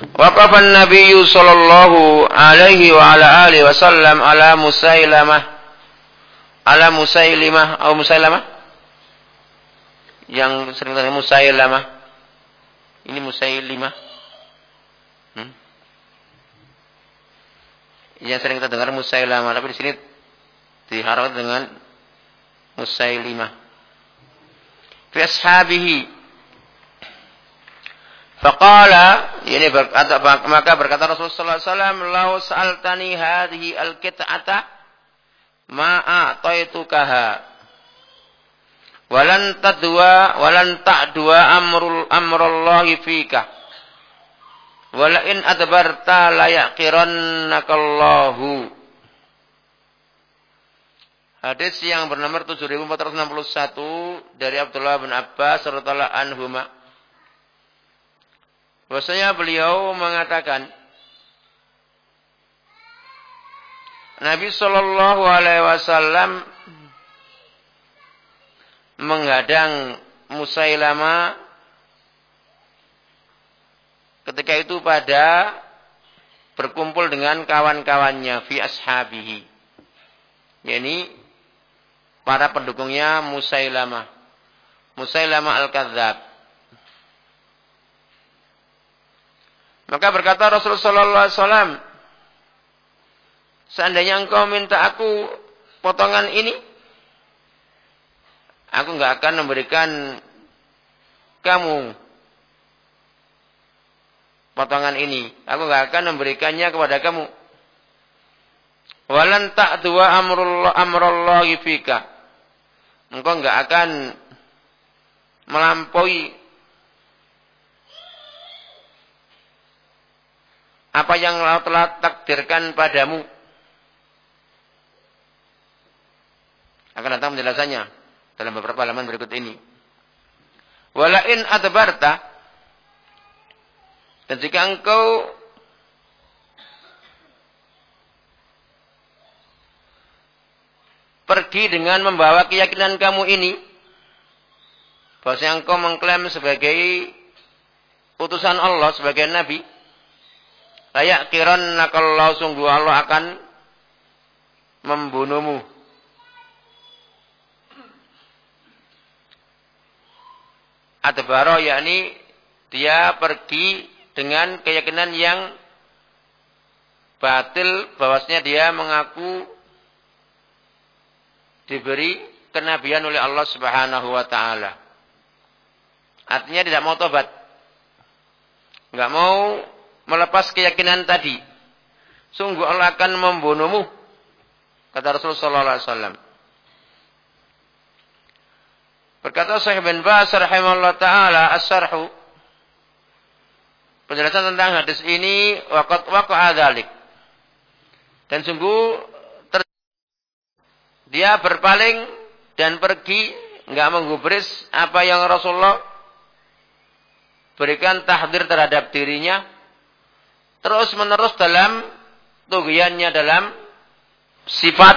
Waqafa an-nabiy sallallahu alaihi wa ala alihi wasallam ala Musailamah. Ala Musailimah atau Musailamah? Yang sering tanya Musailamah. Ini Musailimah. Hmm? yang sering kita dengar Musailamah tapi di sini diharapkan dengan Musailimah. Fi ashabihi Faqala ini berkata maka berkata Rasulullah SAW, "Lau sa'altani hadhihi al-kit'ata ma a'taitukaha." Walan tadwa walan ta'dwa amrul amrullahi fika. Wala in adbarta la. Hadis yang bernomor 7461 dari Abdullah bin Abbas radhiyallahu anhuma Bahwasanya beliau mengatakan Nabi Shallallahu Alaihi Wasallam menghadang Musailama ketika itu pada berkumpul dengan kawan-kawannya fi ashabihi. Yakni para pendukungnya Musailama Musailama al-Kadzab Maka berkata Rasulullah wasallam, seandainya engkau minta aku potongan ini, aku nggak akan memberikan kamu potongan ini. Aku nggak akan memberikannya kepada kamu. Walan tak dua amrullah amrullahi fika. Engkau nggak akan melampaui apa yang Allah telah takdirkan padamu. Akan datang penjelasannya dalam beberapa halaman berikut ini. Walain adbarta dan jika engkau pergi dengan membawa keyakinan kamu ini bahwa engkau mengklaim sebagai utusan Allah sebagai nabi Layak kiran nakallahu sungguh Allah akan membunuhmu. Adbaro yakni dia pergi dengan keyakinan yang batil bahwasanya dia mengaku diberi kenabian oleh Allah Subhanahu wa taala. Artinya tidak mau tobat. Enggak mau melepas keyakinan tadi. Sungguh Allah akan membunuhmu. Kata Rasulullah SAW. Berkata Syekh bin Bas rahimahullah taala as-sarhu penjelasan tentang hadis ini waqat waqa'a dzalik. Dan sungguh dia berpaling dan pergi enggak menggubris apa yang Rasulullah berikan tahdir terhadap dirinya terus menerus dalam tugiannya dalam sifat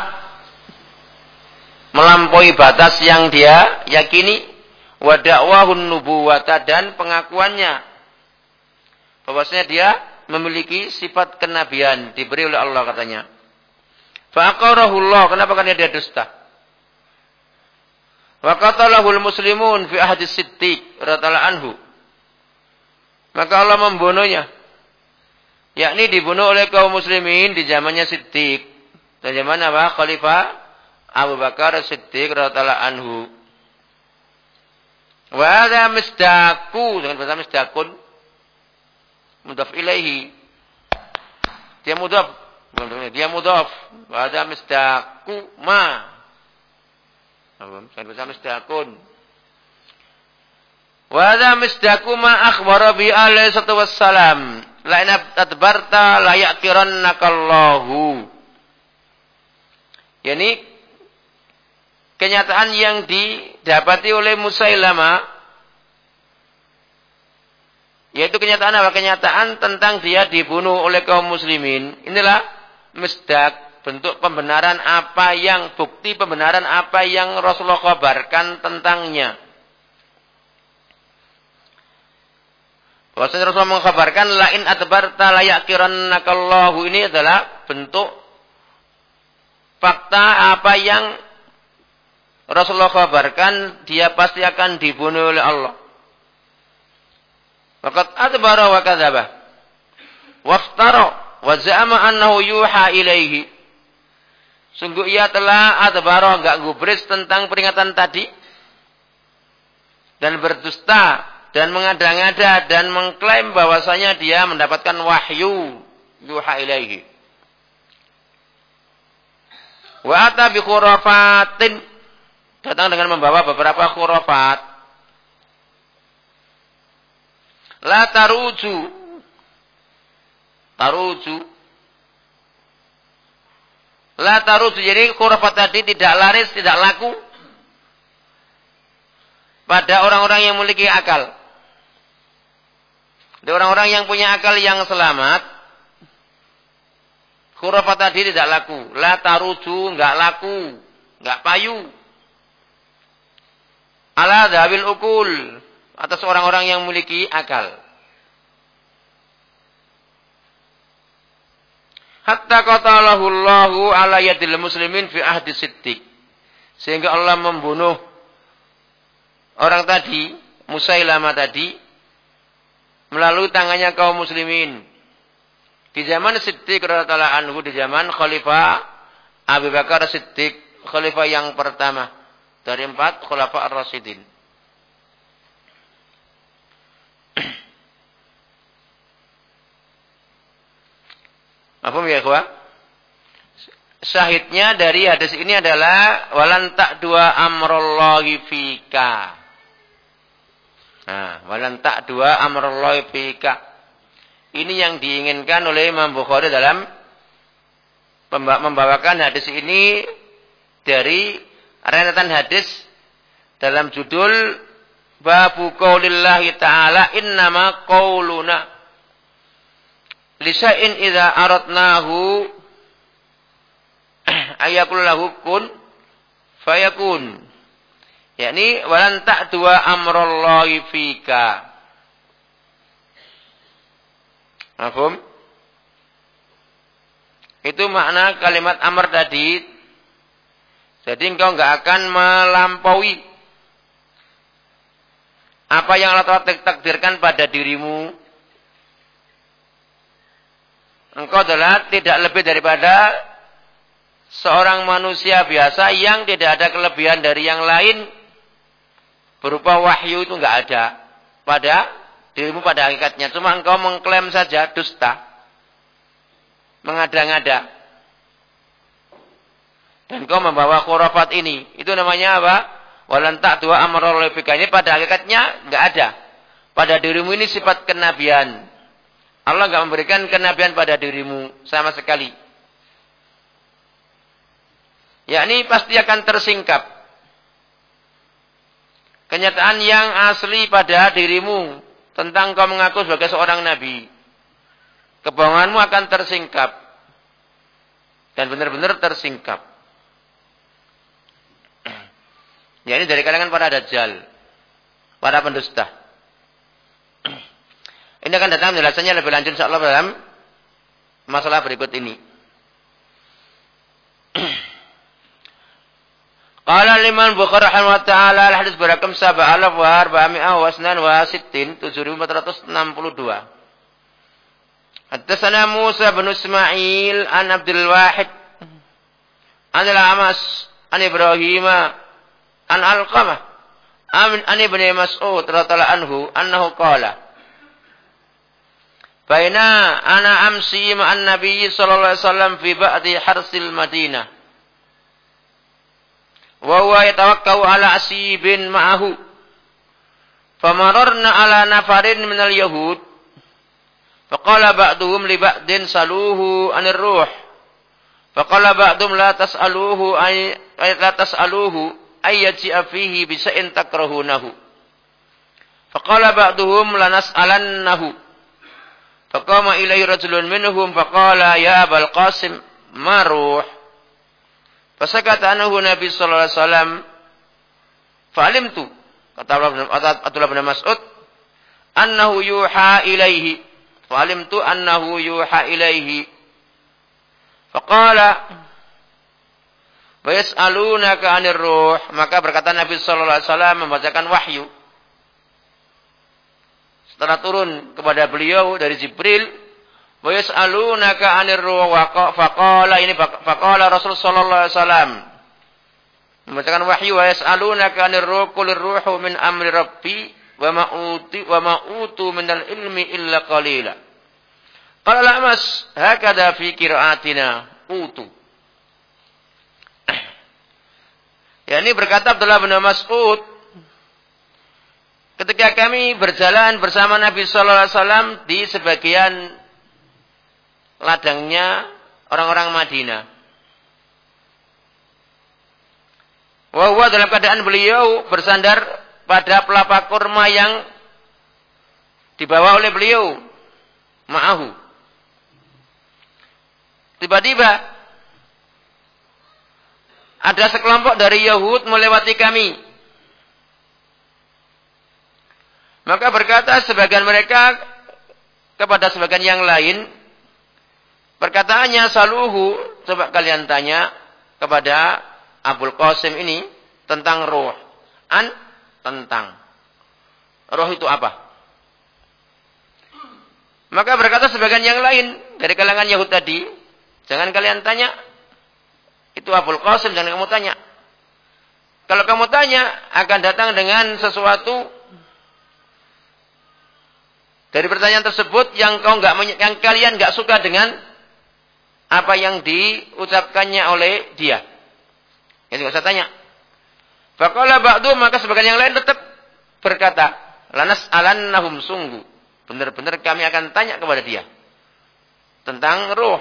melampaui batas yang dia yakini wa da'wahun nubuwata dan pengakuannya bahwasanya dia memiliki sifat kenabian diberi oleh Allah katanya. Fa'aqarahullah kenapa kan dia dusta? Wa qatalahul muslimun fi ahdi siddiq radhiyallahu anhu. Maka Allah membunuhnya yakni dibunuh oleh kaum muslimin di zamannya Siddiq. Dan zaman apa? Khalifah Abu Bakar Siddiq radhiyallahu anhu. Wa hadha misdaku dengan bahasa misdakun mudaf ilaihi. Dia mudaf. Dia mudaf. Wa hadha misdaku ma. Saya bahasa misdakun. Wa hadha misdaku ma akhbara bi alaihi wassalam lainab tadbarta nakallahu. Yani kenyataan yang didapati oleh Musailama yaitu kenyataan apa? Kenyataan tentang dia dibunuh oleh kaum muslimin. Inilah misdak bentuk pembenaran apa yang bukti pembenaran apa yang Rasulullah kabarkan tentangnya. Bahwasanya Rasulullah mengkhabarkan lain adbarta nakallahu ini adalah bentuk fakta apa yang Rasulullah khabarkan dia pasti akan dibunuh oleh Allah. Waqad adbara wa kadzaba. Waftara wa za'ama annahu yuha ilaihi. Sungguh ia telah adbara enggak gubris tentang peringatan tadi dan berdusta dan mengada-ngada dan mengklaim bahwasanya dia mendapatkan wahyu yuha ilaihi. Wa ata bi khurafatin datang dengan membawa beberapa khurafat. La taruju taruju La taruju jadi khurafat tadi tidak laris, tidak laku pada orang-orang yang memiliki akal. Di orang-orang yang punya akal yang selamat, khurafat tadi tidak laku. La taruju, enggak laku, enggak payu. Ala dhabil ukul, atas orang-orang yang memiliki akal. Hatta qatalahu Allahu ala yadil muslimin fi ahdi siddiq. Sehingga Allah membunuh orang tadi, Musailama tadi, melalui tangannya kaum muslimin. Di zaman Siddiq radhiyallahu anhu di zaman Khalifah Abu Bakar Siddiq, khalifah yang pertama dari empat khalifah ar-rasyidin. Apa ya, kuah? Syahidnya dari hadis ini adalah walan tak dua amrollahi fika. Nah, walan tak dua amrullahi fika. Ini yang diinginkan oleh Imam Bukhari dalam membawakan hadis ini dari rentetan hadis dalam judul Babu qaulillahi ta'ala innama qauluna lisa'in idza aradnahu ayakul lahu kun fayakun yakni walan dua amrallahi fika. Mahfum? Itu makna kalimat amr tadi. Jadi engkau enggak akan melampaui apa yang Allah telah takdirkan pada dirimu. Engkau adalah tidak lebih daripada seorang manusia biasa yang tidak ada kelebihan dari yang lain berupa wahyu itu enggak ada pada dirimu pada hakikatnya. Cuma engkau mengklaim saja dusta. Mengada-ngada. Dan kau membawa khurafat ini. Itu namanya apa? Walan tak dua amarul Ini pada hakikatnya enggak ada. Pada dirimu ini sifat kenabian. Allah enggak memberikan kenabian pada dirimu sama sekali. Yakni pasti akan tersingkap kenyataan yang asli pada dirimu tentang kau mengaku sebagai seorang nabi. Kebohonganmu akan tersingkap. Dan benar-benar tersingkap. Ya ini dari kalangan para dajjal. Para pendusta. Ini akan datang penjelasannya lebih lanjut insyaallah dalam masalah berikut ini. Qala liman Bukhari rahimahullah taala al hadis berakam sabah alaf wa arba'ami'ah wa asnan wa sittin 7462. Haddatsana Musa bin Ismail an Abdul Wahid an al-Amas an Ibrahim an Alqamah an an Ibnu Mas'ud radhiyallahu anhu annahu qala Baina ana amsi ma'an Nabi sallallahu alaihi wasallam fi Madinah wa huwa yatawakkau ala asibin ma'ahu. Famararna ala nafarin minal yahud. Faqala ba'duhum li ba'din saluhu anir ruh. Faqala ba'dum la tas'aluhu ay la tas'aluhu ay yaji'a fihi bisa'in takrahunahu. Faqala ba'duhum lanas'alannahu faqama ilaihi rajulun minhum faqala ya abal qasim ma Fasakata anahu Nabi sallallahu alaihi wasallam. Fa'alimtu kata Abdullah bin Mas'ud annahu yuha ilaihi. Falimtu annahu yuha ilaihi. Faqala wa yas'alunaka 'anir ruh. Maka berkata Nabi sallallahu alaihi wasallam membacakan wahyu. Setelah turun kepada beliau dari Jibril, wa yas'alunaka 'anir ruh wa faqala ini faqala Rasul sallallahu alaihi wasallam. Membacakan wahyu wa yas'alunaka 'anir ruh qulir ruhu min amri rabbi wa ma uti wa ma utu minal ilmi illa qalila. Qala lamas hakada fi qiraatina utu. Ya ini berkata Abdullah bin Mas'ud ketika kami berjalan bersama Nabi sallallahu alaihi wasallam di sebagian ladangnya orang-orang Madinah. Wahwa dalam keadaan beliau bersandar pada pelapa kurma yang dibawa oleh beliau. Ma'ahu. Tiba-tiba ada sekelompok dari Yahud melewati kami. Maka berkata sebagian mereka kepada sebagian yang lain, Perkataannya saluhu, coba kalian tanya kepada Abul Qasim ini tentang roh. An, tentang. Roh itu apa? Maka berkata sebagian yang lain dari kalangan Yahud tadi, jangan kalian tanya. Itu Abul Qasim, jangan kamu tanya. Kalau kamu tanya, akan datang dengan sesuatu dari pertanyaan tersebut yang kau nggak yang kalian nggak suka dengan apa yang diucapkannya oleh dia. Yang tidak usah tanya. Faqala ba'du maka sebagian yang lain tetap berkata, lanas alannahum sungguh. Benar-benar kami akan tanya kepada dia tentang roh.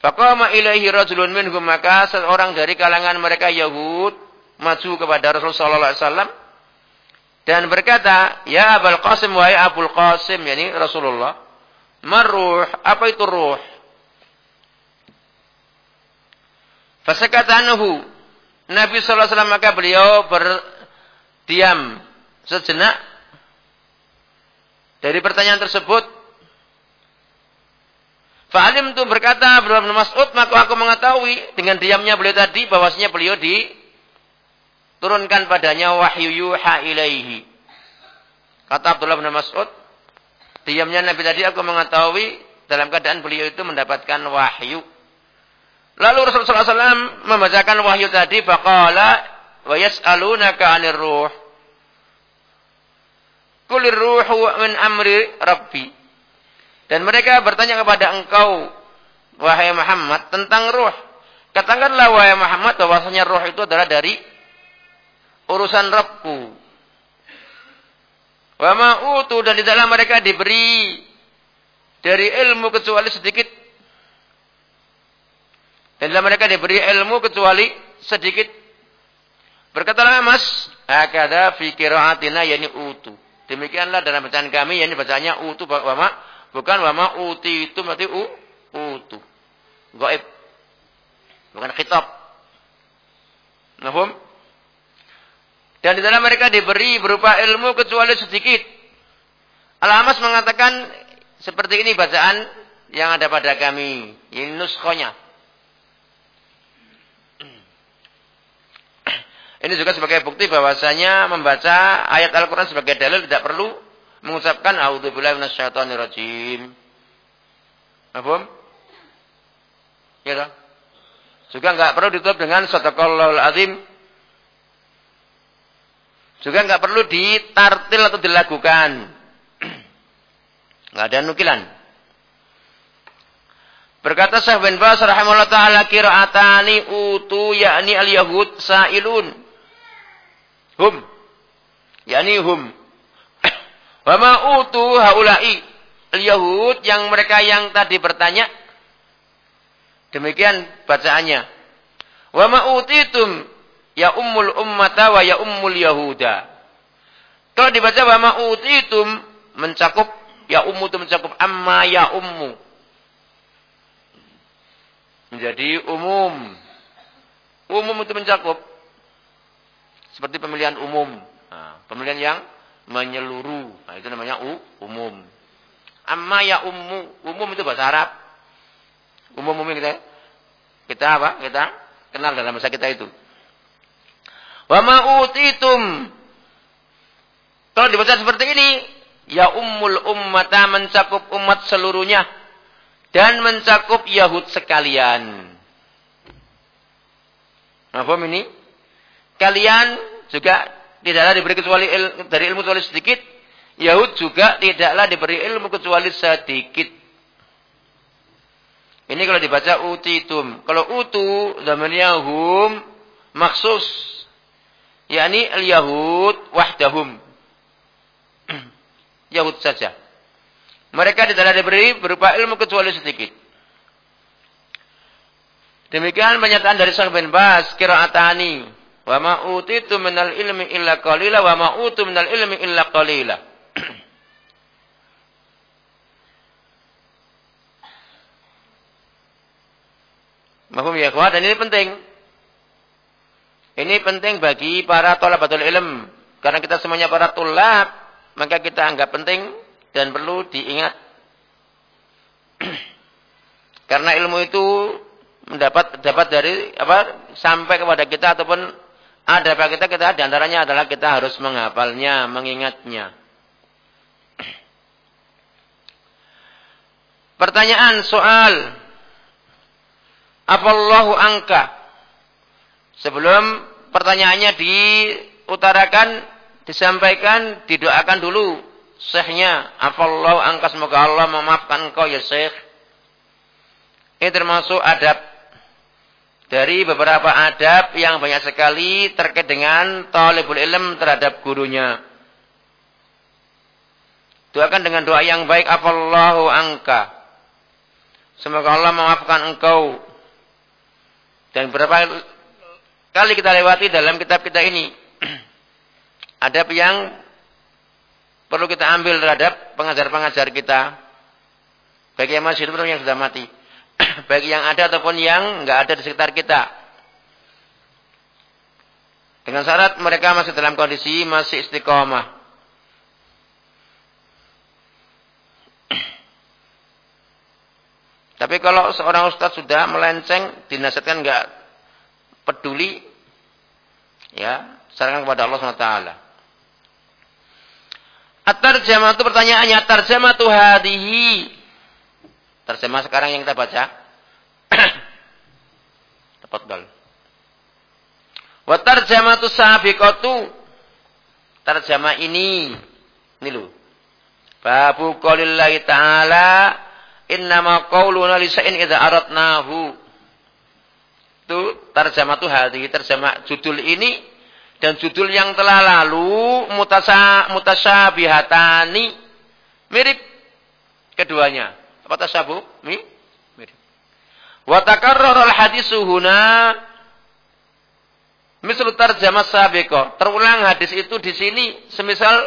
Faqama ilaihi rajulun minhum maka seorang dari kalangan mereka Yahud maju kepada Rasulullah SAW dan berkata, "Ya Abul Qasim wahai Abul Qasim, yakni Rasulullah, maruh, apa itu ruh?" Fasakata anhu. Nabi sallallahu alaihi wasallam maka beliau berdiam sejenak dari pertanyaan tersebut. Fa'alim itu berkata Abdullah bin Mas'ud, maka aku mengetahui dengan diamnya beliau tadi bahwasanya beliau diturunkan padanya wahyu yuha ilaihi. Kata Abdullah bin Mas'ud, diamnya Nabi tadi aku mengetahui dalam keadaan beliau itu mendapatkan wahyu. Lalu Rasulullah SAW membacakan wahyu tadi, faqala wa yas'alunaka 'anir ruh. Kulir ruhu min amri rabbi. Dan mereka bertanya kepada engkau, wahai Muhammad, tentang ruh. Katakanlah wahai Muhammad bahwasanya ruh itu adalah dari urusan Rabbku. Wa ma'utu dan di dalam mereka diberi dari ilmu kecuali sedikit dan dalam mereka diberi ilmu kecuali sedikit. Berkatalah Mas, hakada fi qiraatina yani utu. Demikianlah dalam bacaan kami yani bacanya utu wama bukan wama uti itu berarti u utu. Gaib. Bukan khitab. Nahum? Dan di dalam mereka diberi berupa ilmu kecuali sedikit. Al-Hamas mengatakan seperti ini bacaan yang ada pada kami. Ini nuskonya. Ini juga sebagai bukti bahwasanya membaca ayat Al-Quran sebagai dalil tidak perlu mengucapkan A'udzubillahi minasyaitonirrajim. Apa? Ya toh? Juga enggak perlu ditutup dengan sadaqallahul azim. Juga enggak perlu ditartil atau dilakukan. Enggak ada nukilan. Berkata Syekh bin Bas rahimahullah taala qira'atani utu yakni al-yahud sa'ilun hum. Yakni hum. Wa ma utu haula'i. Al-yahud yang mereka yang tadi bertanya. Demikian bacaannya. Wa ma utitum ya ummul ummata wa ya ummul yahuda. Kalau dibaca wa ma utitum mencakup ya ummu itu mencakup amma ya ummu. Menjadi umum. Umum itu mencakup seperti pemilihan umum. Nah, pemilihan yang menyeluruh. Nah, itu namanya u, umum. Amma ya ummu, umum itu bahasa Arab. Umum-umum kita kita apa? Kita kenal dalam bahasa kita itu. Wa ma utitum. Kalau dibaca seperti ini, ya ummul ummata mencakup umat seluruhnya dan mencakup Yahud sekalian. Apa ini? Kalian juga tidaklah diberi kecuali il, dari ilmu kecuali sedikit. Yahud juga tidaklah diberi ilmu kecuali sedikit. Ini kalau dibaca utitum. Kalau utu zamannya hum maksus. yakni al-yahud wahdahum. Yahud saja. Mereka tidaklah diberi berupa ilmu kecuali sedikit. Demikian pernyataan dari Syekh bin Bas, kiraatani. Wa ma utitu minal ilmi illa qalila wa ma utu minal ilmi illa qalila. Mahum ya kuat dan ini penting. Ini penting bagi para tolabatul ilm. Karena kita semuanya para tulab, maka kita anggap penting dan perlu diingat. Karena ilmu itu mendapat dapat dari apa sampai kepada kita ataupun ada apa kita kita di antaranya adalah kita harus menghafalnya, mengingatnya. Pertanyaan soal apa Allahu angka? Sebelum pertanyaannya diutarakan, disampaikan, didoakan dulu syekhnya. Apa Allahu angka semoga Allah memaafkan engkau ya syekh. Ini termasuk adab dari beberapa adab yang banyak sekali terkait dengan talibul ilm terhadap gurunya. Doakan dengan doa yang baik afallahu angka. Semoga Allah memaafkan engkau. Dan beberapa kali kita lewati dalam kitab kita ini. adab yang perlu kita ambil terhadap pengajar-pengajar kita. Bagi yang masih hidup yang sudah mati. bagi yang ada ataupun yang nggak ada di sekitar kita. Dengan syarat mereka masih dalam kondisi masih istiqomah. Tapi kalau seorang ustadz sudah melenceng, dinasihatkan nggak peduli, ya, sarankan kepada Allah SWT. At-tarjamah itu pertanyaannya, tarjamah tu hadihi Terjemah sekarang yang kita baca. Tafadhal. Wa tarjamatu sabiqatu. Terjemah ini ini lho. Babu qaulillahi ta'ala innama qauluna li shay'in idza aradnahu. Itu terjemah tuh hadi, terjemah judul ini dan judul yang telah lalu mutasa mutasyabihatani mirip keduanya. Apa tasyabuh? Mi? Mirip. Wa takarrar al-hadisu huna misal tarjamah sabiqah. Terulang hadis itu di sini semisal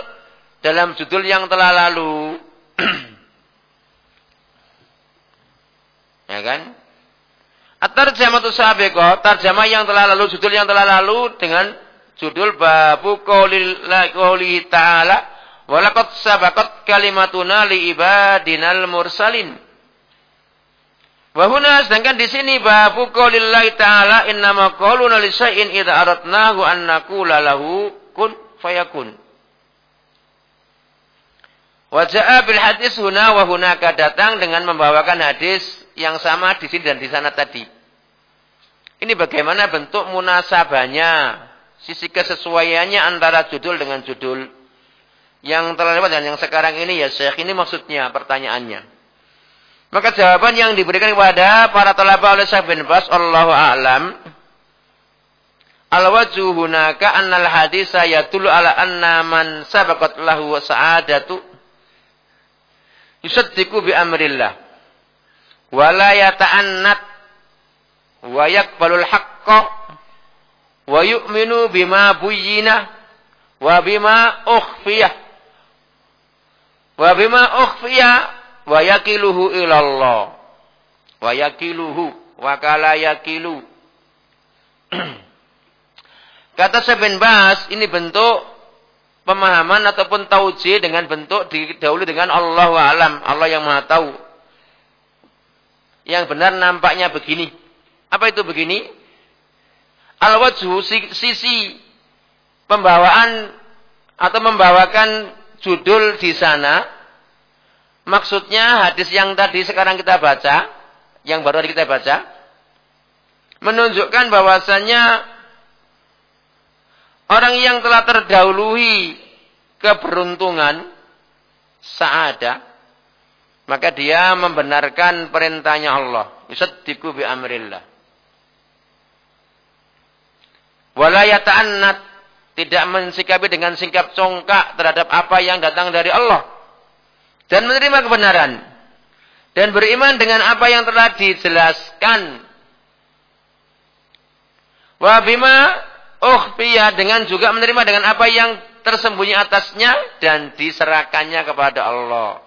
dalam judul yang telah lalu. ya kan? At-tarjamatu sabiqah, tarjamah yang telah lalu, judul yang telah lalu dengan judul babu qaulillahi ta'ala Walakot sabakat kalimatuna li ibadinal mursalin. Wahuna sedangkan di sini babu qaulillahi ta'ala innama qauluna li syai'in idza aradnahu an naqula lahu kun fayakun. Wa ja'a bil hadis huna wa hunaka datang dengan membawakan hadis yang sama di sini dan di sana tadi. Ini bagaimana bentuk munasabahnya, sisi kesesuaiannya antara judul dengan judul yang telah lewat dan yang sekarang ini ya Syekh ini maksudnya pertanyaannya. Maka jawaban yang diberikan kepada para talaba oleh Syekh bin Bas Allahu a'lam Al-wajhu hunaka annal hadisa yatulu ala anna man sabaqat lahu sa'adatu yusaddiqu bi amrillah wa la yata'annat wa yaqbalul haqqa wa yu'minu bima buyyina wa bima ukhfiyah Wa bima ukhfiya wa yakiluhu ilallah. Wa yakiluhu wa kala yakilu. Kata Syekh Bas, ini bentuk pemahaman ataupun tauji dengan bentuk didahului dengan Allah alam, Allah yang Maha tahu. Yang benar nampaknya begini. Apa itu begini? Al-wajhu sisi pembawaan atau membawakan judul di sana maksudnya hadis yang tadi sekarang kita baca, yang baru tadi kita baca menunjukkan bahwasannya Orang yang telah terdahului keberuntungan saada maka dia membenarkan perintahnya Allah. Yusaddiqu bi amrillah. Wala tidak mensikapi dengan sikap congkak terhadap apa yang datang dari Allah dan menerima kebenaran dan beriman dengan apa yang telah dijelaskan. Wa bima ukhfiya dengan juga menerima dengan apa yang tersembunyi atasnya dan diserahkannya kepada Allah.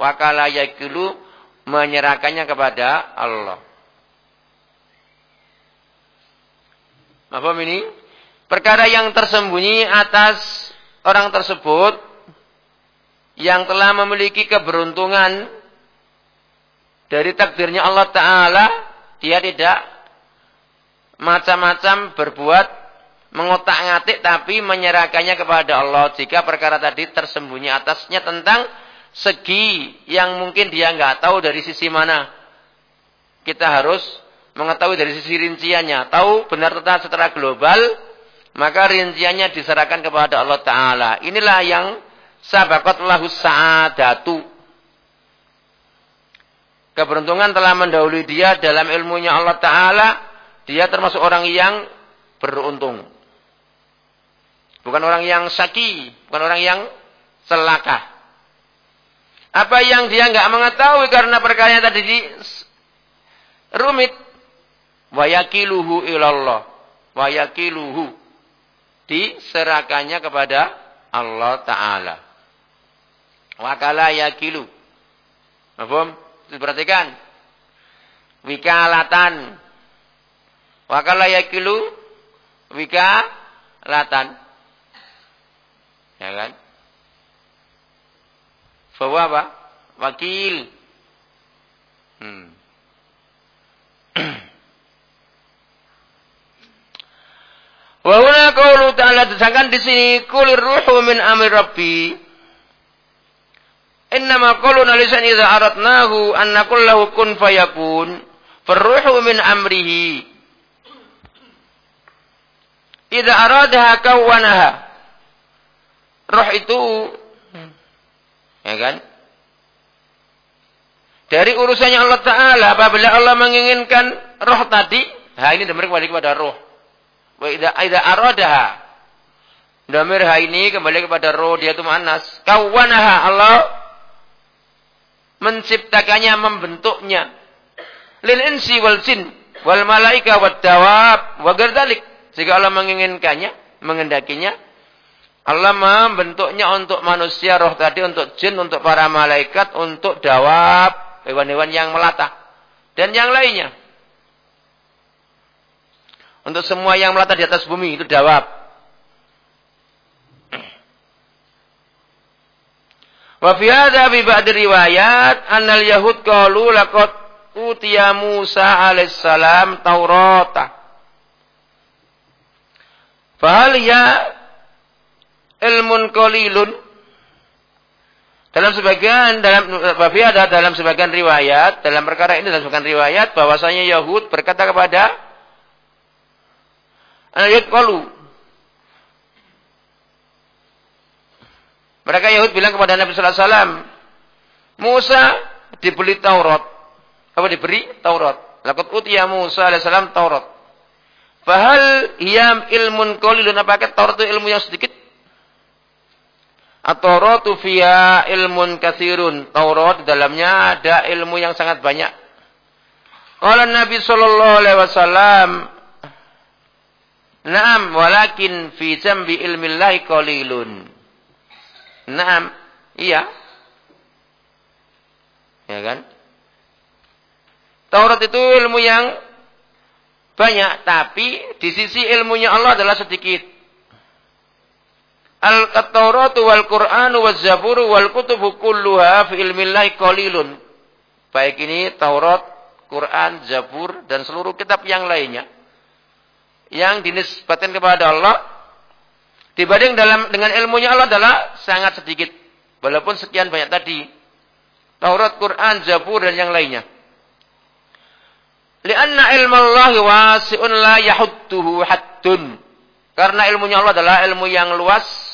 Wakala yakilu menyerahkannya kepada Allah. Apa ini? Perkara yang tersembunyi atas orang tersebut yang telah memiliki keberuntungan dari takdirnya Allah Ta'ala, dia tidak macam-macam berbuat mengotak-ngatik tapi menyerahkannya kepada Allah jika perkara tadi tersembunyi atasnya tentang segi yang mungkin dia nggak tahu dari sisi mana. Kita harus mengetahui dari sisi rinciannya, tahu benar tentang secara global, maka rinciannya diserahkan kepada Allah Ta'ala. Inilah yang sabakat lahu sa'adatu. Keberuntungan telah mendahului dia dalam ilmunya Allah Ta'ala. Dia termasuk orang yang beruntung. Bukan orang yang saki, bukan orang yang celaka. Apa yang dia nggak mengetahui karena perkara yang tadi rumit. Wayakiluhu ilallah. Wayakiluhu. Diserahkannya kepada Allah Ta'ala. Wakala yakilu. Mahfum? Perhatikan. Wikalatan. Wakala yakilu. Wikalatan. Ya kan? Bahwa apa? Wakil. Hmm. Wa huna qaulu ta'ala sedangkan di sini kulir ruhu min amri rabbi. Innama qawluna lisan idza aradnahu an naqul lahu kun fayakun. Farruhu min amrihi. Idza aradaha kawwanaha. Roh itu ya kan? Dari urusannya Allah Ta'ala, apabila Allah menginginkan roh tadi, ha ini kembali kepada roh. Wa idza idza aradaha. Damir ha ini kembali kepada roh, dia itu manas. Kawanaha Allah menciptakannya, membentuknya. Lil insi wal jin wal malaika wad dawab wa gerdalik. Jika Allah menginginkannya, mengendakinya, Allah membentuknya untuk manusia, roh tadi untuk jin, untuk para malaikat, untuk dawab, hewan-hewan yang melata. Dan yang lainnya. Untuk semua yang melata di atas bumi, itu dawab. Wa fi hadza bi ba'd riwayat annal yahud qalu laqad utiya Musa alaihissalam Taurata. Fahal ya ilmun qalilun dalam sebagian dalam ada dalam sebagian riwayat dalam perkara ini dalam sebagian riwayat bahwasanya Yahud berkata kepada anak qalu mereka Yahud bilang kepada Nabi sallallahu alaihi wasallam Musa dibeli Taurat. Apa diberi? Taurat. Laqad utiya Musa alaihi salam Taurat. Fahal hiyam ilmun qalilun apakah Taurat itu ilmu yang sedikit. At-Tauratu fiha ilmun kathirun. Taurat di dalamnya ada ilmu yang sangat banyak. Qala Nabi sallallahu alaihi wasallam, "Na'am, walakin fi jambi ilmillahi qalilun." Naam, iya. Ya kan? Taurat itu ilmu yang banyak, tapi di sisi ilmunya Allah adalah sedikit. Al-Taurat wal Quran wal Zabur wal kutubu kulluha fi ilmillahi qalilun. Baik ini Taurat, Quran, Zabur dan seluruh kitab yang lainnya yang dinisbatkan kepada Allah dibanding dalam dengan ilmunya Allah adalah sangat sedikit. Walaupun sekian banyak tadi. Taurat, Quran, Zabur dan yang lainnya. Lianna ilmu Allah wasi'un la yahudduhu haddun. Karena ilmunya Allah adalah ilmu yang luas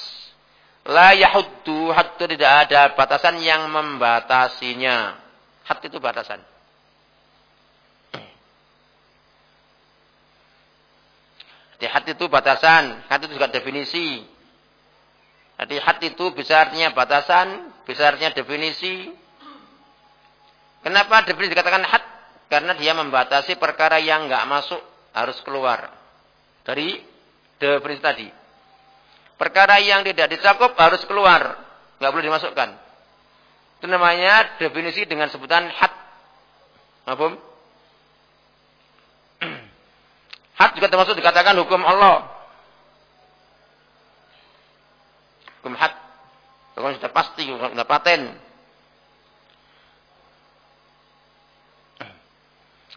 La yahuddu hatta tidak ada batasan yang membatasinya. Had itu batasan. Jadi had itu batasan, had itu juga definisi. Jadi had itu besarnya batasan, besarnya definisi. Kenapa definisi dikatakan had? Karena dia membatasi perkara yang enggak masuk harus keluar dari definisi tadi. Perkara yang tidak dicakup harus keluar. Nggak boleh dimasukkan. Itu namanya definisi dengan sebutan had. Apa? Had juga termasuk dikatakan hukum Allah. Hukum had. Hukum sudah pasti, sudah paten.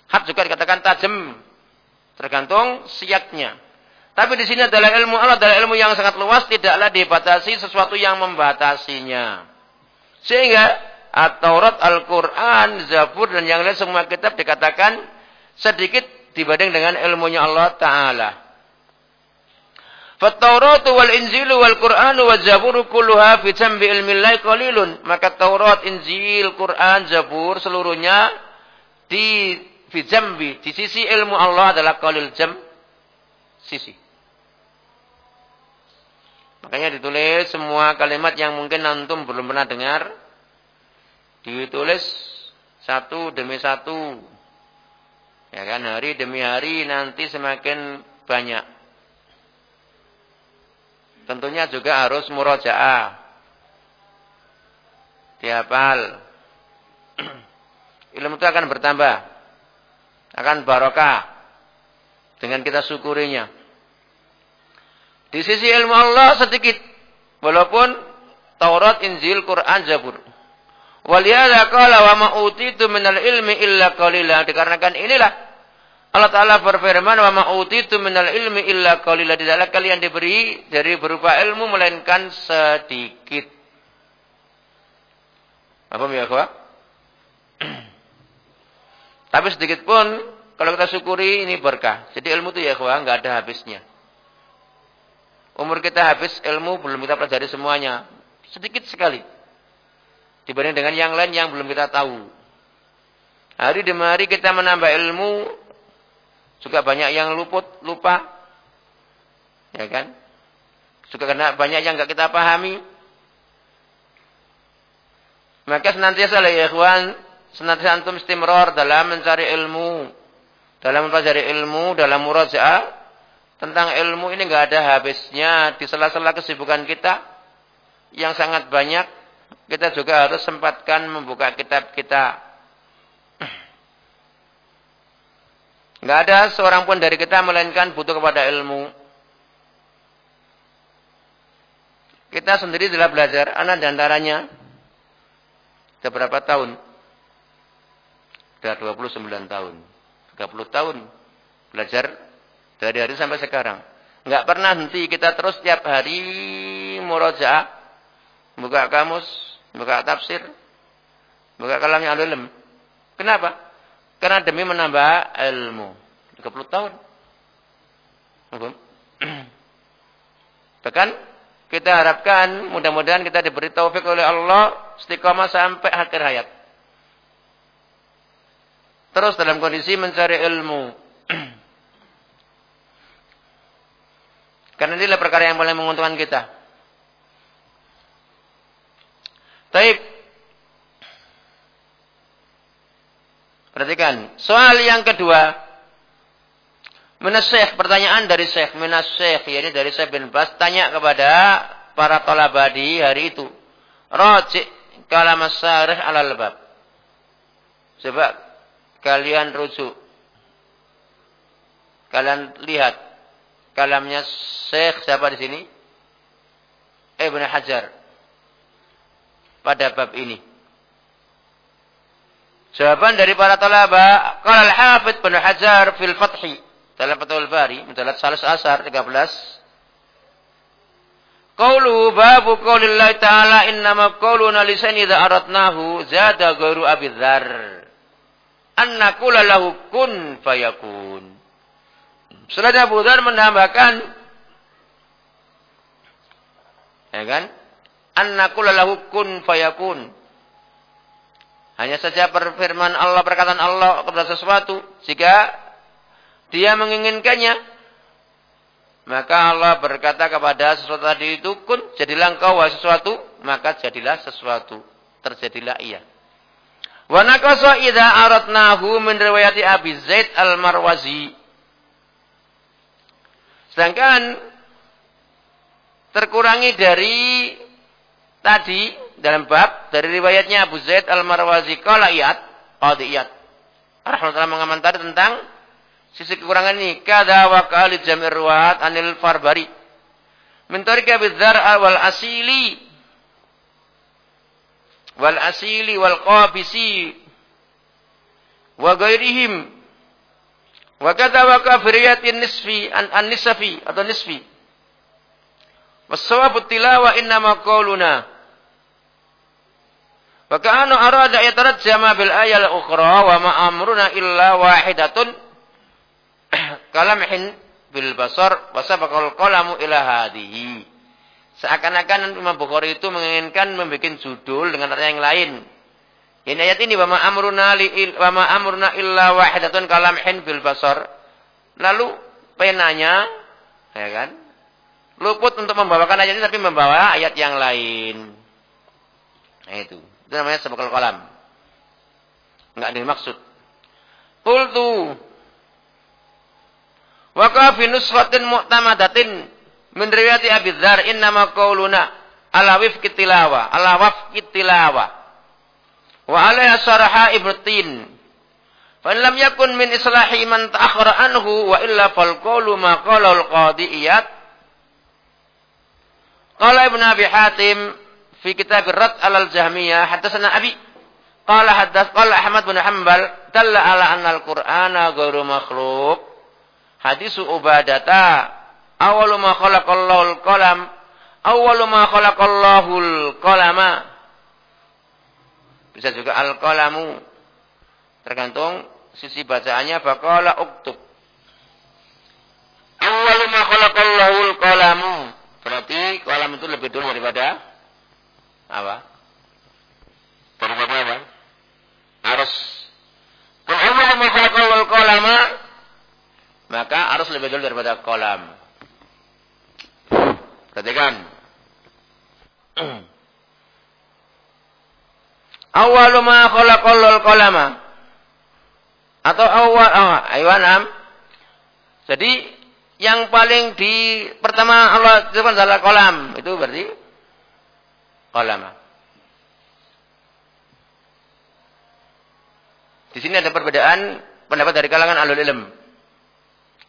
Had juga dikatakan tajam. Tergantung siaknya. Tapi di sini adalah ilmu Allah adalah ilmu yang sangat luas, tidaklah dibatasi sesuatu yang membatasinya. Sehingga At-Taurat, Al-Quran, Zabur, dan yang lain semua kitab dikatakan sedikit dibanding dengan ilmunya Allah Ta'ala. Fattaurat wal Injil wal Quran wal Zabur kulluha fi jambi ilmillahi qalilun. Maka Taurat, Injil, Quran, Zabur seluruhnya di fi jambi, di sisi ilmu Allah adalah qalil jam sisi. Makanya ditulis semua kalimat yang mungkin antum belum pernah dengar. Ditulis satu demi satu. Ya kan, hari demi hari nanti semakin banyak. Tentunya juga harus murojaah. Dihafal. Ilmu itu akan bertambah. Akan barokah. Dengan kita syukurinya. Di sisi ilmu Allah sedikit. Walaupun Taurat, Injil, Quran, Zabur. Waliyada qala wa ma utitu minal ilmi illa qalila. Dikarenakan inilah Allah Ta'ala berfirman wa ma utitu minal ilmi illa qalila. Tidaklah kalian diberi dari berupa ilmu melainkan sedikit. Apa ya, kawan? Tapi sedikit pun kalau kita syukuri ini berkah. Jadi ilmu itu ya kawan nggak ada habisnya. Umur kita habis ilmu belum kita pelajari semuanya. Sedikit sekali. Dibanding dengan yang lain yang belum kita tahu. Hari demi hari kita menambah ilmu. Juga banyak yang luput, lupa. Ya kan? Juga karena banyak yang enggak kita pahami. Maka senantiasa lah ya ikhwan. Senantiasa antum istimror dalam mencari ilmu. Dalam mempelajari ilmu, dalam murajaah tentang ilmu ini nggak ada habisnya di sela-sela kesibukan kita yang sangat banyak kita juga harus sempatkan membuka kitab kita. Nggak ada seorang pun dari kita melainkan butuh kepada ilmu. Kita sendiri telah belajar anak di antaranya sudah berapa tahun? Sudah 29 tahun. 30 tahun belajar dari hari sampai sekarang. Enggak pernah henti kita terus tiap hari murojaah, buka kamus, buka tafsir, buka kalamnya alim. Kenapa? Karena demi menambah ilmu. 30 tahun. Bahkan kita harapkan mudah-mudahan kita diberi taufik oleh Allah istiqomah sampai akhir hayat. Terus dalam kondisi mencari ilmu. Karena inilah perkara yang paling menguntungkan kita. Taib. Perhatikan. Soal yang kedua. Minas pertanyaan dari Syekh. Syekh, ini dari Syekh bin Bas. Tanya kepada para tolabadi hari itu. Rojik kalam syarih ala lebab. Coba kalian rujuk. Kalian lihat kalamnya Syekh siapa di sini? Ibn Hajar pada bab ini? Jawaban dari para talaba, qala al-Hafidz Ibnu Hajar fil Fathi dalam Fathul Bari, mujallad Salas Asar 13. Qaulu babu qaulillahi ta'ala innama qauluna lisan idza aradnahu zada ghairu Abi Dzar. Anna qula lahu kun fayakun. Selanjutnya Abu Dzar menambahkan ya kan? Anna qula lahu kun fayakun. Hanya saja perfirman Allah, perkataan Allah kepada sesuatu. Jika dia menginginkannya, maka Allah berkata kepada sesuatu tadi itu, kun, jadilah engkau sesuatu, maka jadilah sesuatu. Terjadilah ia. Wa naqasa idza aradnahu min riwayati Abi Zaid Al-Marwazi. Sedangkan terkurangi dari tadi dalam bab dari riwayatnya Abu Zaid Al-Marwazi qala iyat qadi iyat rahmatullah mengomentari tentang sisi kekurangan ini. Kada wa qali jamir ruwat anil farbari. Min tariqi Abi wal asili. Wal asili wal qabisi. Wa ghairihim wa kata wa nisfi an, an nisfi atau nisfi. Wasawabu tilawa innama qawluna Wa ka'anna arada yatarajjama bil ayal ukhra wa ma amruna illa wahidatun kalamhin bil basar wa sabaqal qalamu ila hadhihi. Seakan-akan Imam Bukhari itu menginginkan membuat judul dengan arti yang lain. Ini ayat ini wa ma amruna li wa ma amruna illa wahidatun kalamhin bil basar. Lalu penanya ya kan? Luput untuk membawakan ayat ini tapi membawa ayat yang lain. Nah itu. Itu namanya sabakal kolam. Enggak ada maksud. Qultu wa ka fi nusratin mu'tamadatin min riwayati Abi Dzar innama qauluna ala wifqi tilawa ala wafqi tilawa wa alaiha saraha ibnu tin fa lam yakun min islahi man ta'akhkhara anhu wa illa fal qawlu ma qala al qadiyat qala ibnu abi hatim fi kitab Rad alal Jahmiyah hadatsana Abi. Qala hadats qala Ahmad bin Hanbal dalla ala anna al-Qur'ana ghairu makhluq hadisu ubadata awwalu ma khalaqallahu al-qalam ma khalaqallahu al-qalama bisa juga al-qalamu. Tergantung sisi bacaannya faqala uktub. Awwalu ma khalaqallahu al-qalamu berarti qalam itu lebih dulu daripada apa? Daripada apa? Harus. Kalau mengkhalaqal kolama, maka harus lebih dulu daripada kolam. Perhatikan. Awalu ma khalaqal kolama. Atau awal oh, aywanam. Jadi yang paling di pertama Allah itu adalah kolam. Itu berarti qalama. Di sini ada perbedaan pendapat dari kalangan alul ilm.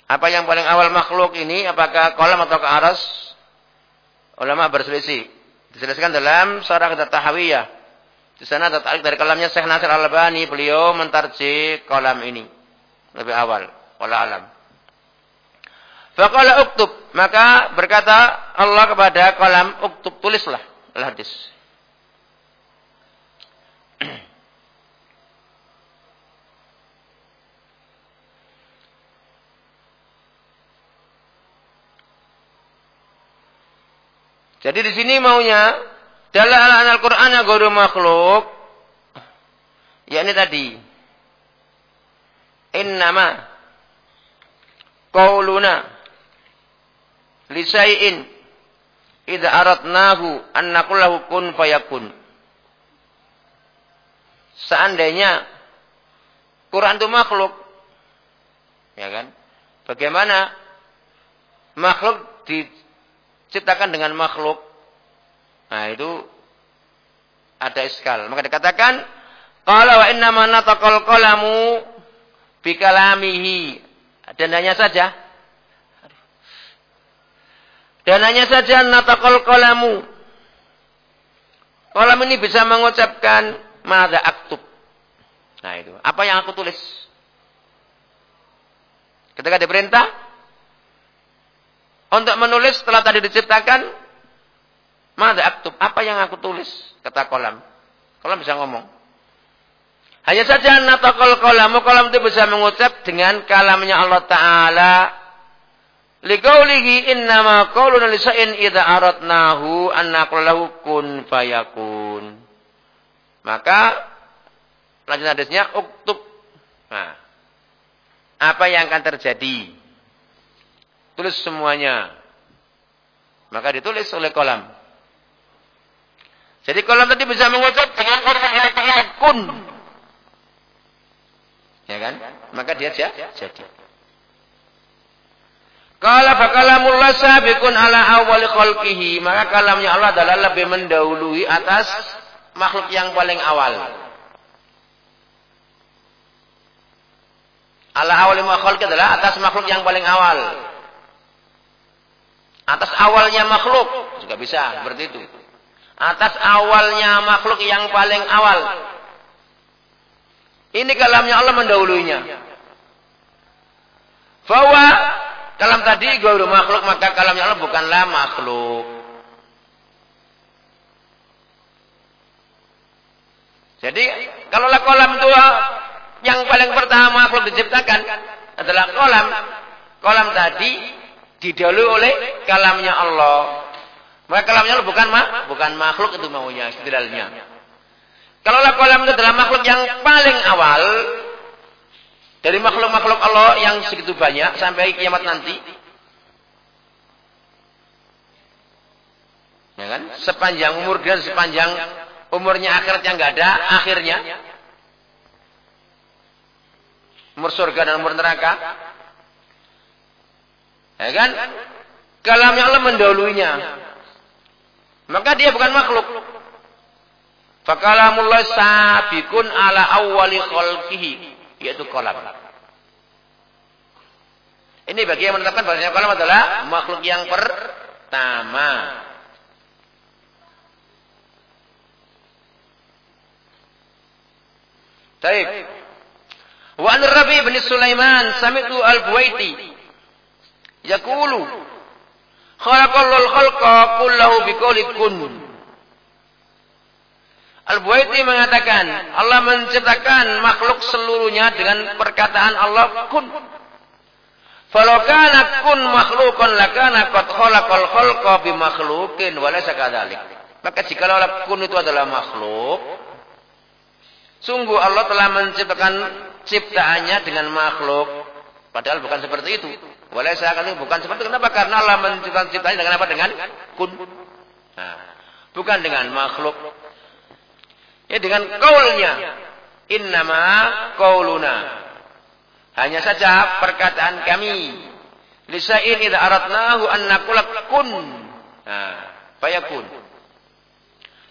Apa yang paling awal makhluk ini, apakah kolam atau ke aras? Ulama berselisih. Dijelaskan dalam Sarah Tahawiyah. Di sana ada tarik dari kalamnya Syekh Nasir Al-Albani. Beliau mentarji kolam ini. Lebih awal. Wala alam. Faqala uktub. Maka berkata Allah kepada kolam uktub. Tulislah al-hadis. Jadi di sini maunya dalam Al-Qur'an yang guru makhluk yakni tadi innama qauluna lisai'in idza aradnahu an naqulahu kun fayakun. Seandainya Quran itu makhluk, ya kan? Bagaimana makhluk diciptakan dengan makhluk? Nah, itu ada iskal. Maka dikatakan qala wa inna ma nataqal qalamu bikalamihi. Dan hanya saja dan hanya saja natakol kolamu. Kolam ini bisa mengucapkan mada aktub. Nah itu. Apa yang aku tulis? Ketika diperintah untuk menulis setelah tadi diciptakan mada aktub. Apa yang aku tulis? Kata kolam. Kolam bisa ngomong. Hanya saja natakal kolamu kolam itu bisa mengucap dengan kalamnya Allah Ta'ala Liqaulihi innama qauluna lisa'in idza aradnahu an naqulu kun fayakun. Maka lanjut hadisnya uktub. Nah, apa yang akan terjadi? Tulis semuanya. Maka ditulis oleh kolam. Jadi kolam tadi bisa mengucap dengan kata kun. Ya kan? Maka dia jadi. Kala fakalamullah sabiqun ala awal khalqihi. Maka kalamnya Allah adalah lebih mendahului atas makhluk yang paling awal. Ala awal makhluk adalah atas makhluk yang paling awal. Atas awalnya makhluk. Juga bisa seperti itu. Atas awalnya makhluk yang paling awal. Ini kalamnya Allah mendahulunya. Bahwa Kalam tadi guru makhluk maka kalamnya Allah bukanlah makhluk. Jadi kalau kolam itu yang paling pertama makhluk diciptakan adalah kolam. Kolam tadi didahului oleh kalamnya Allah. Maka kalamnya Allah bukan mak, bukan makhluk itu maunya istidlalnya. Kalau kolam itu adalah makhluk yang paling awal, dari makhluk-makhluk Allah yang segitu banyak sampai kiamat nanti. Ya kan? Sepanjang umur dan sepanjang umurnya akhirat yang enggak ada akhirnya. Umur surga dan umur neraka. Ya kan? Kalamnya Allah mendahulunya. Maka dia bukan makhluk. Fakalamullah sabikun ala awwali khalqihi yaitu kolam. Ini bagi yang menetapkan bahwasanya kolam adalah makhluk yang pertama. Baik. Wa an Rabi bin Sulaiman sami'tu al-Buwaiti yaqulu khalaqallahu al-khalqa kullahu biqawli kun. Al-Buaiti mengatakan, Allah menciptakan makhluk seluruhnya dengan perkataan Allah kun. Falau kana kun makhlukun lakana qad khalaqal khalqa bi makhluqin wa laysa. Maka jika Allah kun itu adalah makhluk, sungguh Allah telah menciptakan ciptaannya dengan makhluk. Padahal bukan seperti itu. Walaysa kadzalik bukan seperti itu. Kenapa? Karena Allah menciptakan ciptaannya dengan apa? Dengan kun. Nah, bukan dengan makhluk. Ya dengan kaulnya. Innama kauluna. Hanya saja perkataan kami. Lisa'in idha aratnahu an nakulak kun. Nah, fayakun.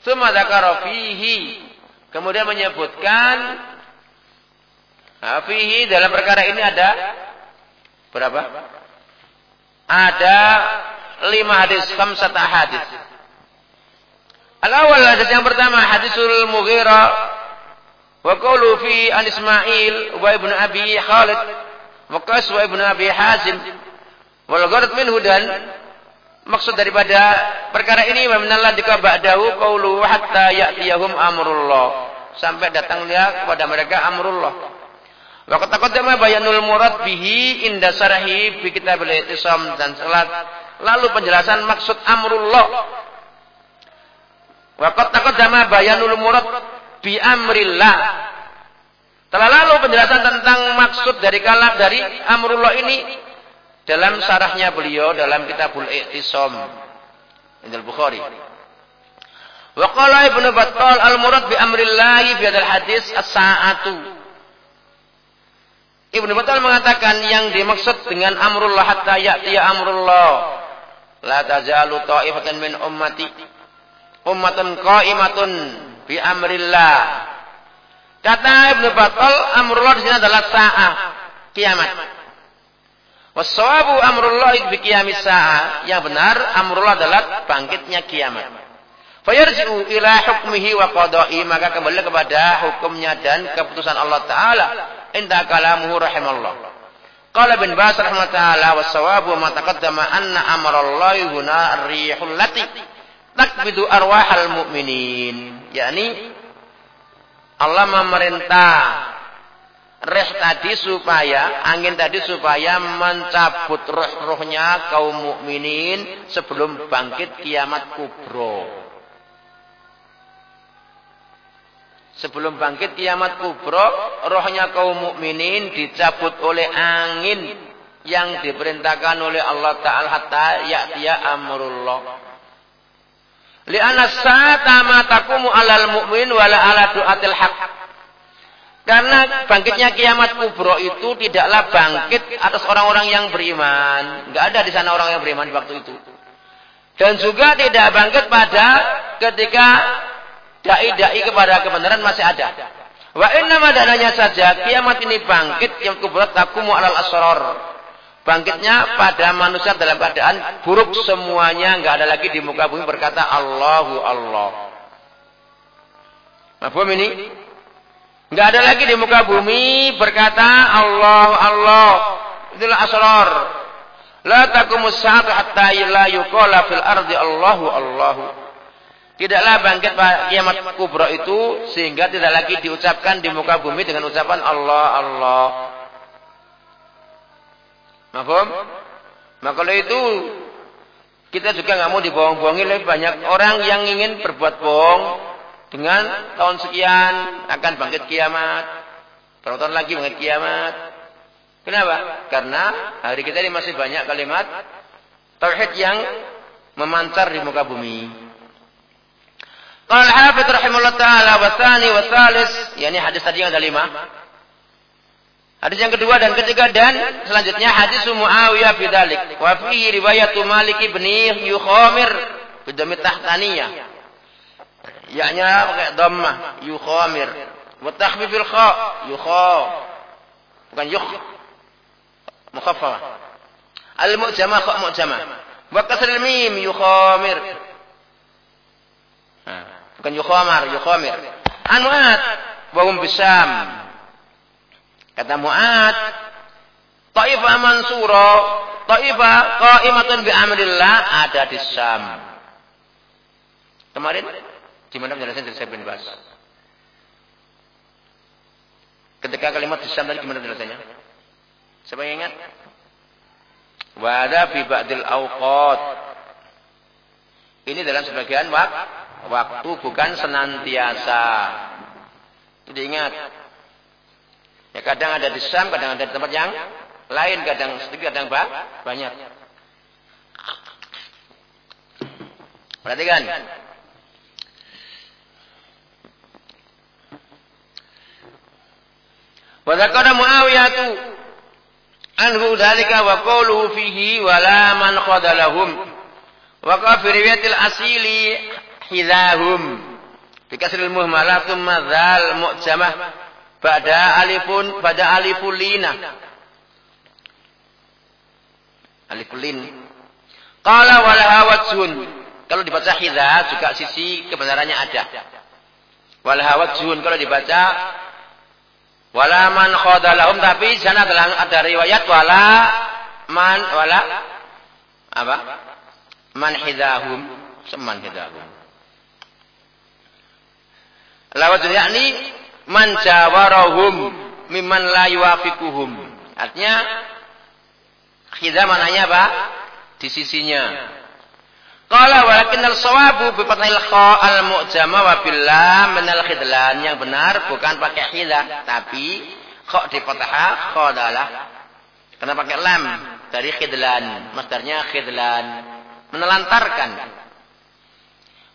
Suma dzakara fihi. Kemudian menyebutkan nah, dalam perkara ini ada berapa? Ada lima hadis, khamsata hadis. Al-awwal hadis yang pertama hadisul Mughirah wa qawlu fi an Ismail wa ibnu Abi Khalid. Wa Qas wa ibnu Abi Hazim. Wal gharad minhu dan maksud daripada perkara ini wa minallah dika ba'dahu qawlu hatta ya'tiyahum amrullah. Sampai datangnya kepada mereka amrullah. Wa qad bayanul murad bihi inda sarahi bi kitabil itisam dan salat. Lalu penjelasan maksud amrullah Waqat taqaddama bayanul murad bi amrillah. Telah lalu penjelasan tentang maksud dari kalam dari amrullah ini dalam sarahnya beliau dalam kitabul I'tisam Indal Bukhari. Wa qala Ibnu Battal al-murad bi amrillah fi hadzal hadis as-sa'atu. Ibnu Battal mengatakan yang dimaksud dengan amrullah hatta ya'tiya amrullah la tazalu ta'ifatan min ummati ummatun qaimatun bi amrillah. Kata Ibnu Battal, amrullah di sini adalah sa'ah, kiamat. Wasawabu amrullah bi qiyamis sa'ah. Yang benar amrullah adalah bangkitnya kiamat. Fayarji'u ila hukmihi wa qada'i maka kembali kepada hukumnya dan keputusan Allah taala. Inta kalamuhu rahimallah. Qala bin Bas rahimahullah wa sawabu ma taqaddama anna amarallahi huna ar-rihul lati takbidu arwahal mu'minin. yakni Allah memerintah reh tadi supaya angin tadi supaya mencabut roh-rohnya kaum mukminin sebelum bangkit kiamat kubro. Sebelum bangkit kiamat kubro, rohnya kaum mukminin dicabut oleh angin yang diperintahkan oleh Allah Ta'ala hatta ya'tiya amrullah. Li'anna sa'ata ma takumu alal mu'min wala ala du'atil haq. Karena bangkitnya kiamat kubro itu tidaklah bangkit atas orang-orang yang beriman. Enggak ada di sana orang yang beriman di waktu itu. Dan juga tidak bangkit pada ketika dai-dai kepada kebenaran masih ada. Wa inna madananya saja kiamat ini bangkit yang kubrat takumu alal asror. Bangkitnya pada manusia dalam keadaan buruk semuanya, enggak ada lagi di muka bumi berkata Allahu Allah. Mafhum ini? Enggak ada lagi di muka bumi berkata Allah Allah. Itulah asror. La takumus sa'atu hatta la yuqala fil ardi Allahu Allahu. Tidaklah bangkit kiamat kubro itu sehingga tidak lagi diucapkan di muka bumi dengan ucapan Allah Allah. Mahfum? Maka kalau itu kita juga nggak mau dibohong-bohongi oleh banyak orang yang ingin berbuat bohong dengan tahun sekian akan bangkit kiamat. Berapa tahun lagi bangkit kiamat? Kenapa? Karena hari kita ini masih banyak kalimat tauhid yang memancar di muka bumi. Qala al-Hafidz rahimahullah taala wa tsani wa tsalis, yakni hadis tadi yang ada lima. Hadis yang kedua dan ketiga dan selanjutnya hadis Muawiyah bidzalik. Wa fihi riwayat Malik bin Yukhamir bidhammi tahtaniyah. Yakni pakai dhammah Yukhamir. Wa takhfifil kha yukha. Bukan yukh. Mukhaffafah. Al-mu'jamah kha mu'jamah. Wa kasr al-mim Yukhamir. Bukan yukhamar, yukhamir. An Mu'ad wa hum bisam. Kata Mu'ad, Taifah mansura, Taifah qa'imatun bi amrillah ada di Sam. Kemarin di mana penjelasan dari saya bin Bas? Ketika kalimat di Sam tadi gimana penjelasannya? Siapa yang ingat? Wa ada fi ba'dil. Ini dalam sebagian waktu Waktu bukan senantiasa. Jadi ingat. Ya kadang ada di Sam, kadang ada di tempat yang lain, kadang sedikit, kadang banyak. Perhatikan. Wa dzakara Muawiyah anhu dalika wa qawluhu fihi wa la man qadalahum. Wa ka fi riwayatil asili hidahum bikasril muhmalah thumma dzal mu'jamah pada alifun pada alifulina. Alifulin. Qala wal hawajun kalau dibaca hidha juga sisi kebenarannya ada. Wal hawajun kalau dibaca wala man khadalahum tapi sana adalah ada riwayat wala man wala apa? Man hidahum seman hidahum Lawajun yakni man jawarahum mimman la yuwafiquhum. Artinya khidah mananya apa? Di sisinya. Qala walakin al-sawabu bi fathil kha al-mu'jama wa billah min al-khidlan. Yang benar bukan pakai khidah, tapi kha di fathah kha adalah karena pakai lam dari khidlan. Masdarnya khidlan. Menelantarkan.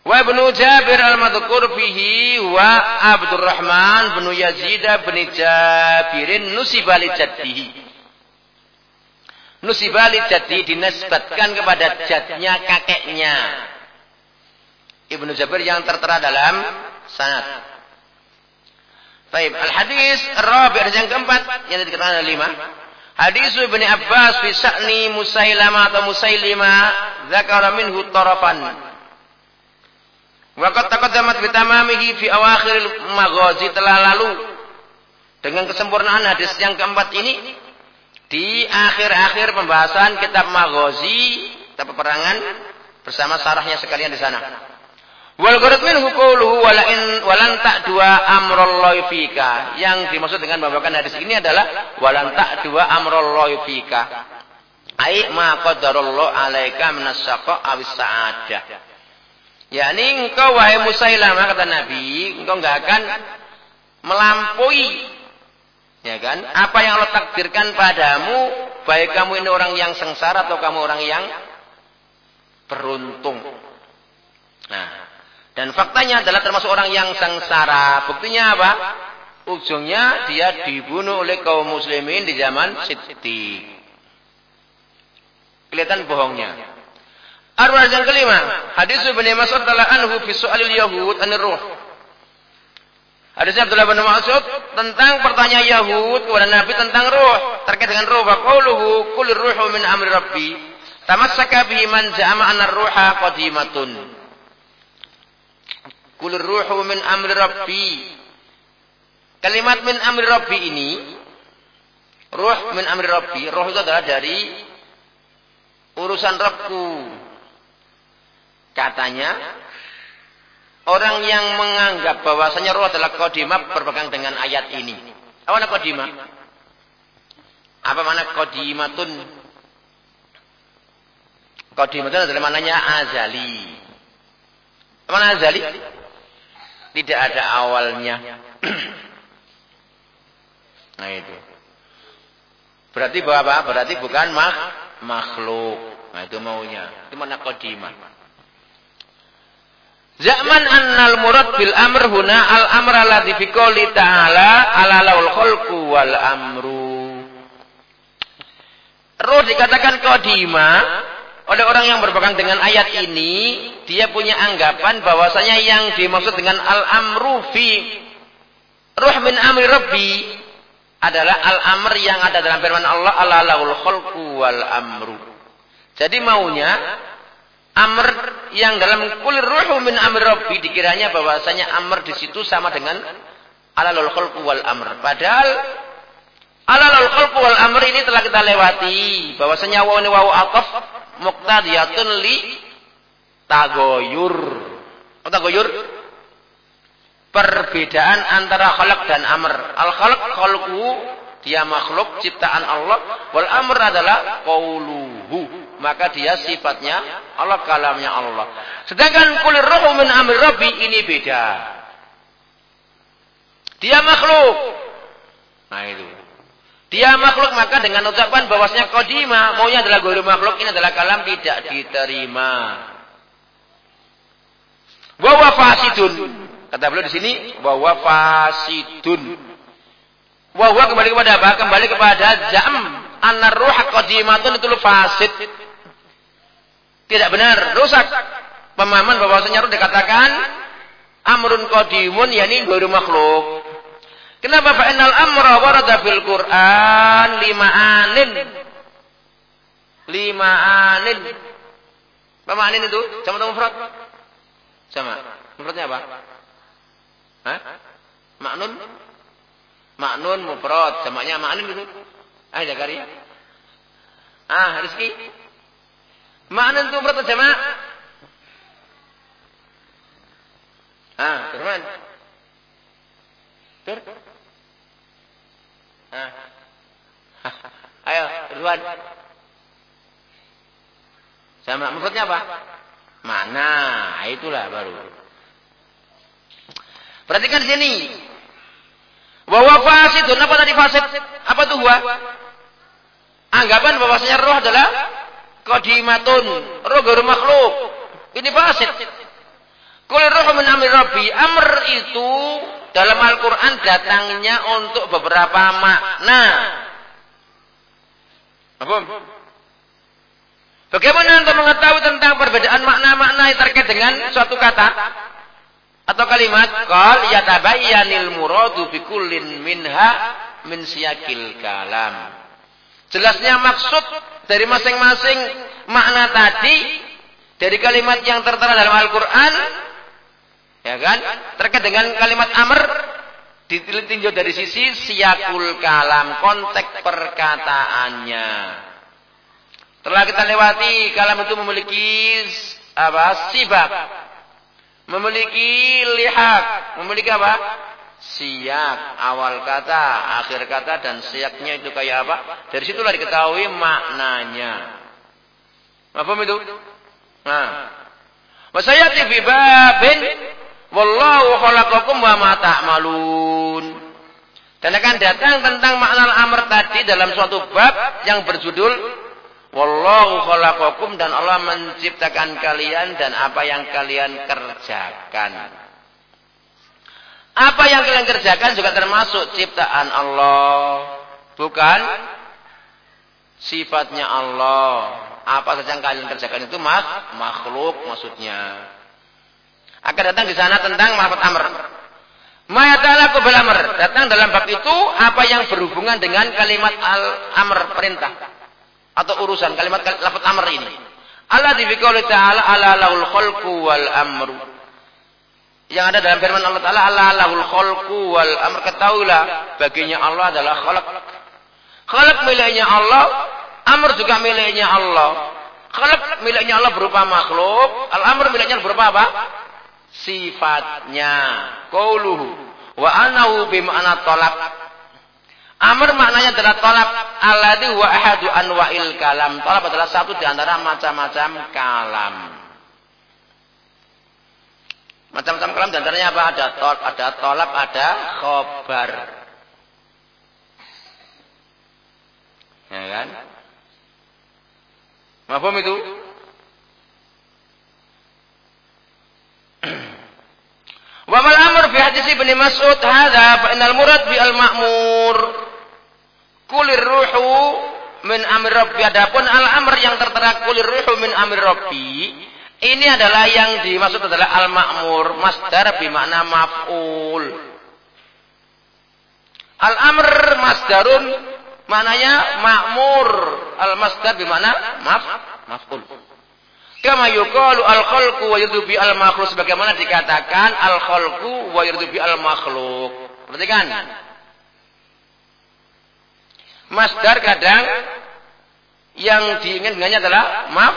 Wa ibnu Jabir al-madhkur fihi wa Abdurrahman bin Yazid bin Jabirin nusibali jaddihi. Nusibali jaddi dinisbatkan kepada jadnya kakeknya. Ibnu Jabir yang tertera dalam sanad. Baik, al-hadis rabi' yang keempat yang dikatakan ada lima. Hadis Ibnu Abbas fi sa'ni Musailama atau Musailima zakara minhu tarafan Waqat taqaddamat bitamamihi fi awakhir maghazi telah lalu dengan kesempurnaan hadis yang keempat ini di akhir-akhir pembahasan kitab Maghazi, kitab peperangan bersama sarahnya sekalian di sana. Wal gharad minhu qawluhu wala in walan ta'dua amrallahi fika. Yang dimaksud dengan membawakan hadis ini adalah walan ta'dua amrallahi fika. Ai ma qadarallahu alaika minas syaqa awis sa'adah. Yani engkau wahai Musailamah kata Nabi, engkau enggak akan melampaui ya kan? Apa yang Allah takdirkan padamu, baik kamu ini orang yang sengsara atau kamu orang yang beruntung. Nah, dan faktanya adalah termasuk orang yang sengsara. Buktinya apa? Ujungnya dia dibunuh oleh kaum muslimin di zaman Siddiq. Kelihatan bohongnya. Arwah yang kelima, hadis Ibnu Mas'ud telah anhu fi soalil Yahud anir ruh. Hadisnya Abdullah bin Mas'ud tentang pertanyaan Yahud kepada Nabi tentang ruh terkait dengan ruh. Wa qauluhu kulir ruhu min amri rabbi. Tamassaka bihi man za'ama anna ruha qadimatun. Kulir ruhu min amri rabbi. Kalimat min amri rabbi ini ruh min amri rabbi, ruh itu adalah dari urusan Rabbku. Katanya, orang yang menganggap bahwasanya roh adalah kodimah berpegang dengan ayat ini. Apa mana kodimah? Apa mana kodimatun? Kodimatun adalah mananya azali. Mana azali? Tidak ada awalnya. nah itu. Berarti bahwa apa? Berarti bukan mak makhluk. Nah itu maunya. Itu mana kodimah. Zaman annal murad bil amr huna al amr alladhi fi qouli ta'ala ala laul khalqu wal amru. Roh dikatakan kodima oleh orang yang berpegang dengan ayat ini, dia punya anggapan bahwasanya yang dimaksud dengan al amru fi ruh min amri rabbi adalah al amr yang ada dalam firman Allah ala laul khalqu wal amru. Jadi maunya Amr yang dalam kulir ruhu min amr rabbi dikiranya bahwasanya amr di situ sama dengan alalul khalqu wal amr. Padahal alalul khalqu wal amr ini telah kita lewati bahwasanya wawu ini wawu ataf muqtadiyatun li tagoyur. Apa tagoyur? Perbedaan antara khalaq dan amr. Al khalaq khalqu dia makhluk ciptaan Allah wal amr adalah qauluhu maka dia sifatnya Allah kalamnya Allah. Sedangkan kulir roh min amir rabbi ini beda. Dia makhluk. Nah itu. Dia makhluk maka dengan ucapan bahwasanya kodima maunya adalah guru makhluk ini adalah kalam tidak diterima. Wa fasidun. Kata beliau di sini bahwa fasidun. Wa kembali kepada apa? Kembali kepada jam anar ruh qadimatun itu fasid. Tidak benar, rusak. Pemahaman bahwasanya harus dikatakan amrun qadimun yakni baru makhluk. Kenapa fa'inal amra warada fil Qur'an lima anin. Lima anin. Apa anin itu? Sama atau mufrad? Sama. Mufradnya apa? Hah? Maknun? Maknun mufrad. Samanya ma'anin itu. Ah, Zakaria. Ah, Rizki. Makna itu berapa jamaah? Ah, Firman. Fir? Ah. Ayo, Ridwan. Sama maksudnya apa? Mana? Itulah baru. Perhatikan di sini. Bahwa fasidun apa tadi fasid? Apa tuh gua? Anggapan bahwasanya roh adalah Qadimatun. Roh garu makhluk. Ini fasid. Kul roh min amri rabbi. Amr itu dalam Al-Quran datangnya untuk beberapa makna. Apa? Bagaimana anda mengetahui tentang perbedaan makna-makna yang terkait dengan suatu kata atau kalimat? Qal yatabayyanil muradu fi kullin minha min siyakil kalam. Jelasnya maksud dari masing-masing makna tadi dari kalimat yang tertera dalam Al-Quran Ya kan? Terkait dengan kalimat amr ditinjau dari sisi siakul kalam, konteks perkataannya. Telah kita lewati kalam itu memiliki apa? Sibab. Memiliki lihat, memiliki apa? Siak, awal kata, akhir kata dan siaknya itu kayak apa? Dari situlah diketahui maknanya. Apa itu? Nah. Wasayati fi babin wallahu khalaqakum wa ma ta'malun. Dan akan datang tentang makna amr tadi dalam suatu bab yang berjudul Wallahu khalaqakum dan Allah menciptakan kalian dan apa yang kalian kerjakan. Apa yang kalian kerjakan juga termasuk ciptaan Allah. Bukan sifatnya Allah. Apa saja yang kalian kerjakan itu mas, makhluk maksudnya. Akan datang di sana tentang mahfud amr. Mayatalaku bil amr. Datang dalam bab itu apa yang berhubungan dengan kalimat al-amr perintah atau urusan kalimat lafaz amr ini. Allah dibikali ta'ala ala lahul khalqu wal amru. Yang ada dalam firman Allah Ta'ala ala lahul khalqu wal amr. Ketahuilah baginya Allah adalah khalq. Khalq miliknya Allah, amr juga miliknya Allah. Khalq miliknya Allah berupa makhluk, al-amr miliknya berupa apa? Sifatnya. Qauluhu wa anahu bima'na talab Amr maknanya adalah tolak alladhi wa ahadu anwa'il kalam. Tolak adalah satu di antara macam-macam kalam. Macam-macam kalam di antaranya apa? Ada tol, ada tolak, ada khobar. Ya kan? Mafhum itu? Wa mal amr fi hadis Ibnu Mas'ud hadza fa innal murad bi al ma'mur kulir ruhu min amir rabbi. Adapun al-amr yang tertera kulir ruhu min amir rabbi. Ini adalah yang dimaksud adalah al-ma'mur. Masdar bimakna maf'ul. Al-amr masdarun maknanya ma'mur. Al-masdar bimakna maf maf'ul. Kama yuqalu al-khalqu wa yurdu al-makhluk sebagaimana dikatakan al-khalqu wa yurdu al-makhluk. Perhatikan. Masdar kadang yang diinginkan dengannya adalah maf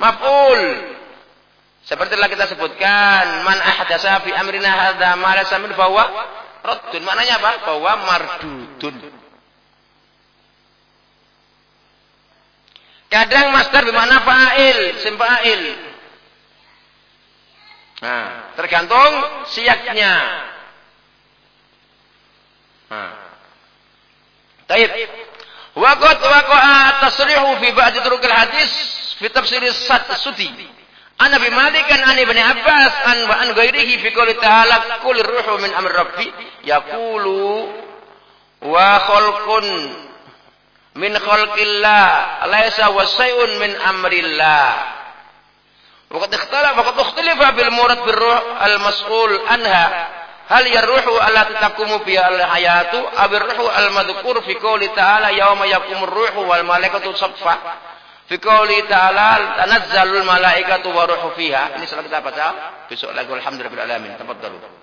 maf'ul. Seperti telah kita sebutkan, man ahdasa fi amrina hadza ma laysa min bahwa raddun. Maknanya apa? Bahwa mardudun. Kadang masdar bermakna fa'il, sim fa'il. Nah, tergantung siaknya. Nah. Taib. Waqat waqa'a tasrihu fi ba'd turukil hadis fi tafsir as-suti. Ana bi Malik an Ani bin Abbas an wa an ghairihi fi qouli ta'ala qul ruhu min amri rabbi yaqulu wa khalqun min khalqillah laysa wa shay'un min amrillah. Waqad ikhtalafa waqad ikhtalafa bil murad bir ruh al-mas'ul anha Hal yarruhu ala tatakumu bi al hayatu abir ruhu al madhkur fi qouli ta'ala Fi qouli ta'ala tanazzalul malaikatu wa ruhu fiha. Ini setelah kita baca besok lagi alhamdulillah alamin. Tafadhalu.